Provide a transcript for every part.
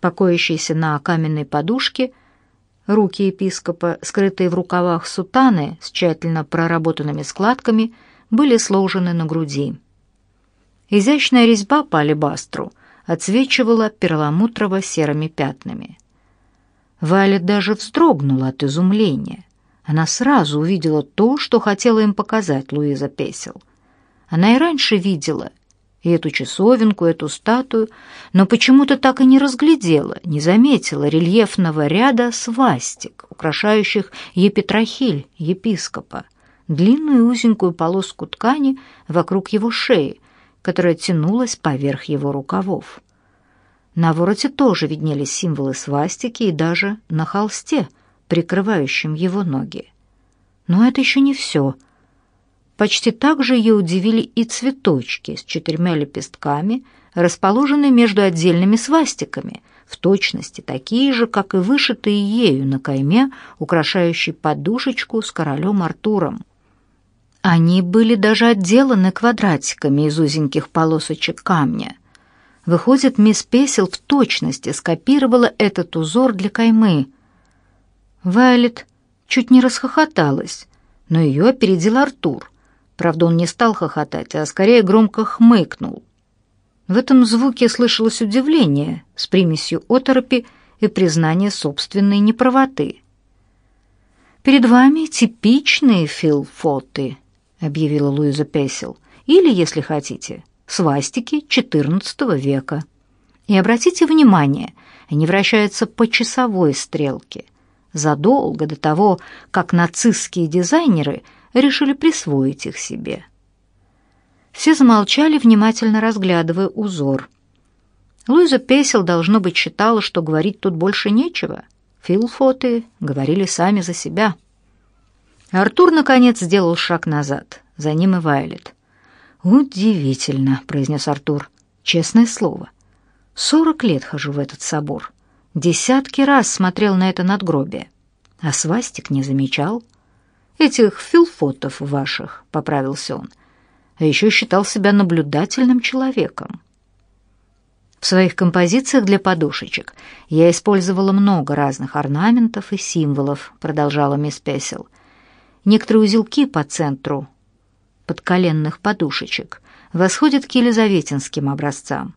покоящийся на каменной подушке, руки епископа, скрытые в рукавах сутаны с тщательно проработанными складками, были сложены на груди. Изящная резьба по алебастру отсвечивала перламутрово-серыми пятнами. Вайлет даже вздрогнула от изумления. Она сразу увидела то, что хотела им показать Луиза Песел. Она и раньше видела и эту часовенку, эту статую, но почему-то так и не разглядела, не заметила рельефного ряда свастик, украшающих епитрахиль, епископа, длинную узенькую полоску ткани вокруг его шеи, которая тянулась поверх его рукавов. На вороте тоже виднелись символы свастики и даже на холсте — прикрывающим его ноги. Но это еще не все. Почти так же ее удивили и цветочки с четырьмя лепестками, расположенные между отдельными свастиками, в точности такие же, как и вышитые ею на кайме, украшающей подушечку с королем Артуром. Они были даже отделаны квадратиками из узеньких полосочек камня. Выходит, мисс Песел в точности скопировала этот узор для каймы — Вайлет чуть не расхохоталась, но ее опередил Артур. Правда, он не стал хохотать, а скорее громко хмыкнул. В этом звуке слышалось удивление с примесью оторопи и признание собственной неправоты. «Перед вами типичные филфоты», — объявила Луиза Песел, «или, если хотите, свастики XIV века. И обратите внимание, они вращаются по часовой стрелке — задолго до того, как нацистские дизайнеры решили присвоить их себе. Все замолчали, внимательно разглядывая узор. Луиза Песел, должно быть, считала, что говорить тут больше нечего. Филфоты говорили сами за себя. Артур, наконец, сделал шаг назад. За ним и Вайлет. «Удивительно», — произнес Артур. «Честное слово. Сорок лет хожу в этот собор. Десятки раз смотрел на это надгробие, а свастик не замечал. «Этих филфотов ваших», — поправился он, а еще считал себя наблюдательным человеком. В своих композициях для подушечек я использовала много разных орнаментов и символов, продолжала мисс Песел. Некоторые узелки по центру подколенных подушечек восходят к елизаветинским образцам,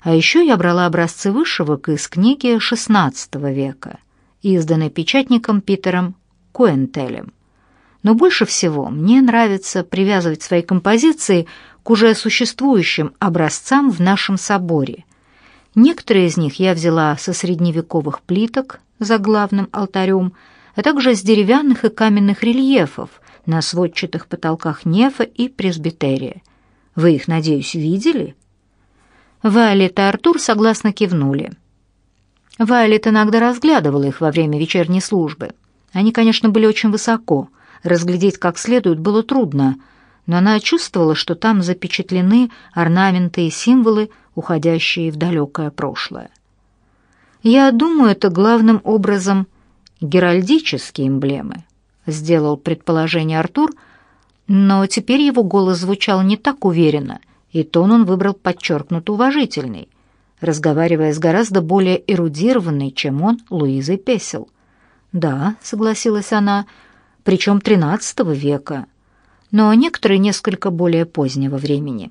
а еще я брала образцы вышивок из книги XVI века, изданной печатником Питером Куэнтелем. Но больше всего мне нравится привязывать свои композиции к уже существующим образцам в нашем соборе. Некоторые из них я взяла со средневековых плиток за главным алтарем, а также с деревянных и каменных рельефов на сводчатых потолках нефа и пресбитерия. Вы их, надеюсь, видели?» Вайлет и Артур согласно кивнули. Вайлет иногда разглядывала их во время вечерней службы. Они, конечно, были очень высоко, разглядеть как следует было трудно, но она чувствовала, что там запечатлены орнаменты и символы, уходящие в далекое прошлое. «Я думаю, это главным образом геральдические эмблемы», — сделал предположение Артур, но теперь его голос звучал не так уверенно — и тон он выбрал подчеркнуто уважительный, разговаривая с гораздо более эрудированной, чем он, Луизой Песел. «Да», — согласилась она, — «причем XIII века, но некоторые несколько более позднего времени».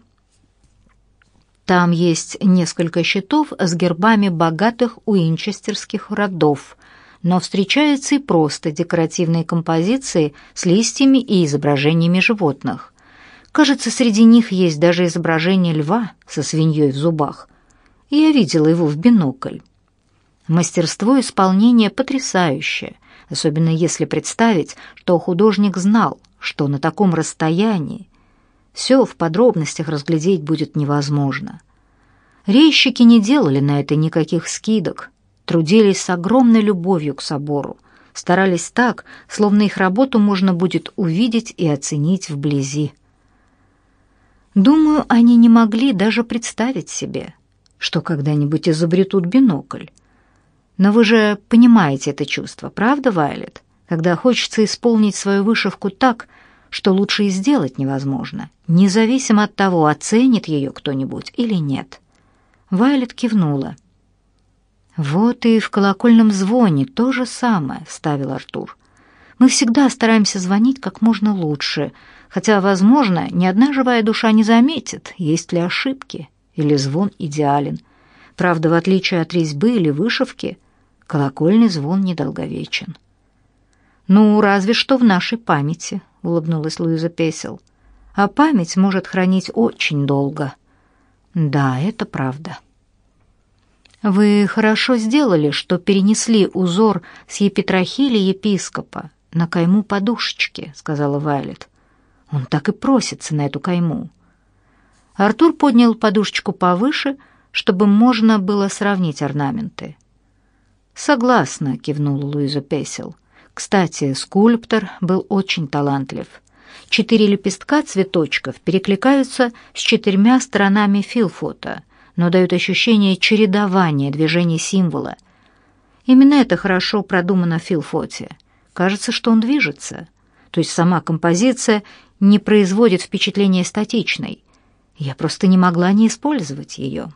Там есть несколько щитов с гербами богатых уинчестерских родов, но встречаются и просто декоративные композиции с листьями и изображениями животных. Кажется, среди них есть даже изображение льва со свиньей в зубах. Я видела его в бинокль. Мастерство исполнения потрясающее, особенно если представить, что художник знал, что на таком расстоянии все в подробностях разглядеть будет невозможно. Резчики не делали на это никаких скидок, трудились с огромной любовью к собору, старались так, словно их работу можно будет увидеть и оценить вблизи. Думаю, они не могли даже представить себе, что когда-нибудь изобретут бинокль. Но вы же понимаете это чувство, правда, Вайлет? Когда хочется исполнить свою вышивку так, что лучше и сделать невозможно, независимо от того, оценит ее кто-нибудь или нет. Вайлет кивнула. Вот и в колокольном звоне то же самое, вставил Артур. Мы всегда стараемся звонить как можно лучше, хотя, возможно, ни одна живая душа не заметит, есть ли ошибки или звон идеален. Правда, в отличие от резьбы или вышивки, колокольный звон недолговечен. «Ну, разве что в нашей памяти», — улыбнулась Луиза Песел. «А память может хранить очень долго». «Да, это правда». «Вы хорошо сделали, что перенесли узор с епитрахили епископа на кайму подушечки», — сказала Вайлет. «Он так и просится на эту кайму». Артур поднял подушечку повыше, чтобы можно было сравнить орнаменты. «Согласна», — кивнула Луиза Песел. Кстати, скульптор был очень талантлив. Четыре лепестка цветочков перекликаются с четырьмя сторонами филфота, но дают ощущение чередования движений символа. Именно это хорошо продумано в филфоте. Кажется, что он движется. То есть сама композиция не производит впечатления статичной. Я просто не могла не использовать ее.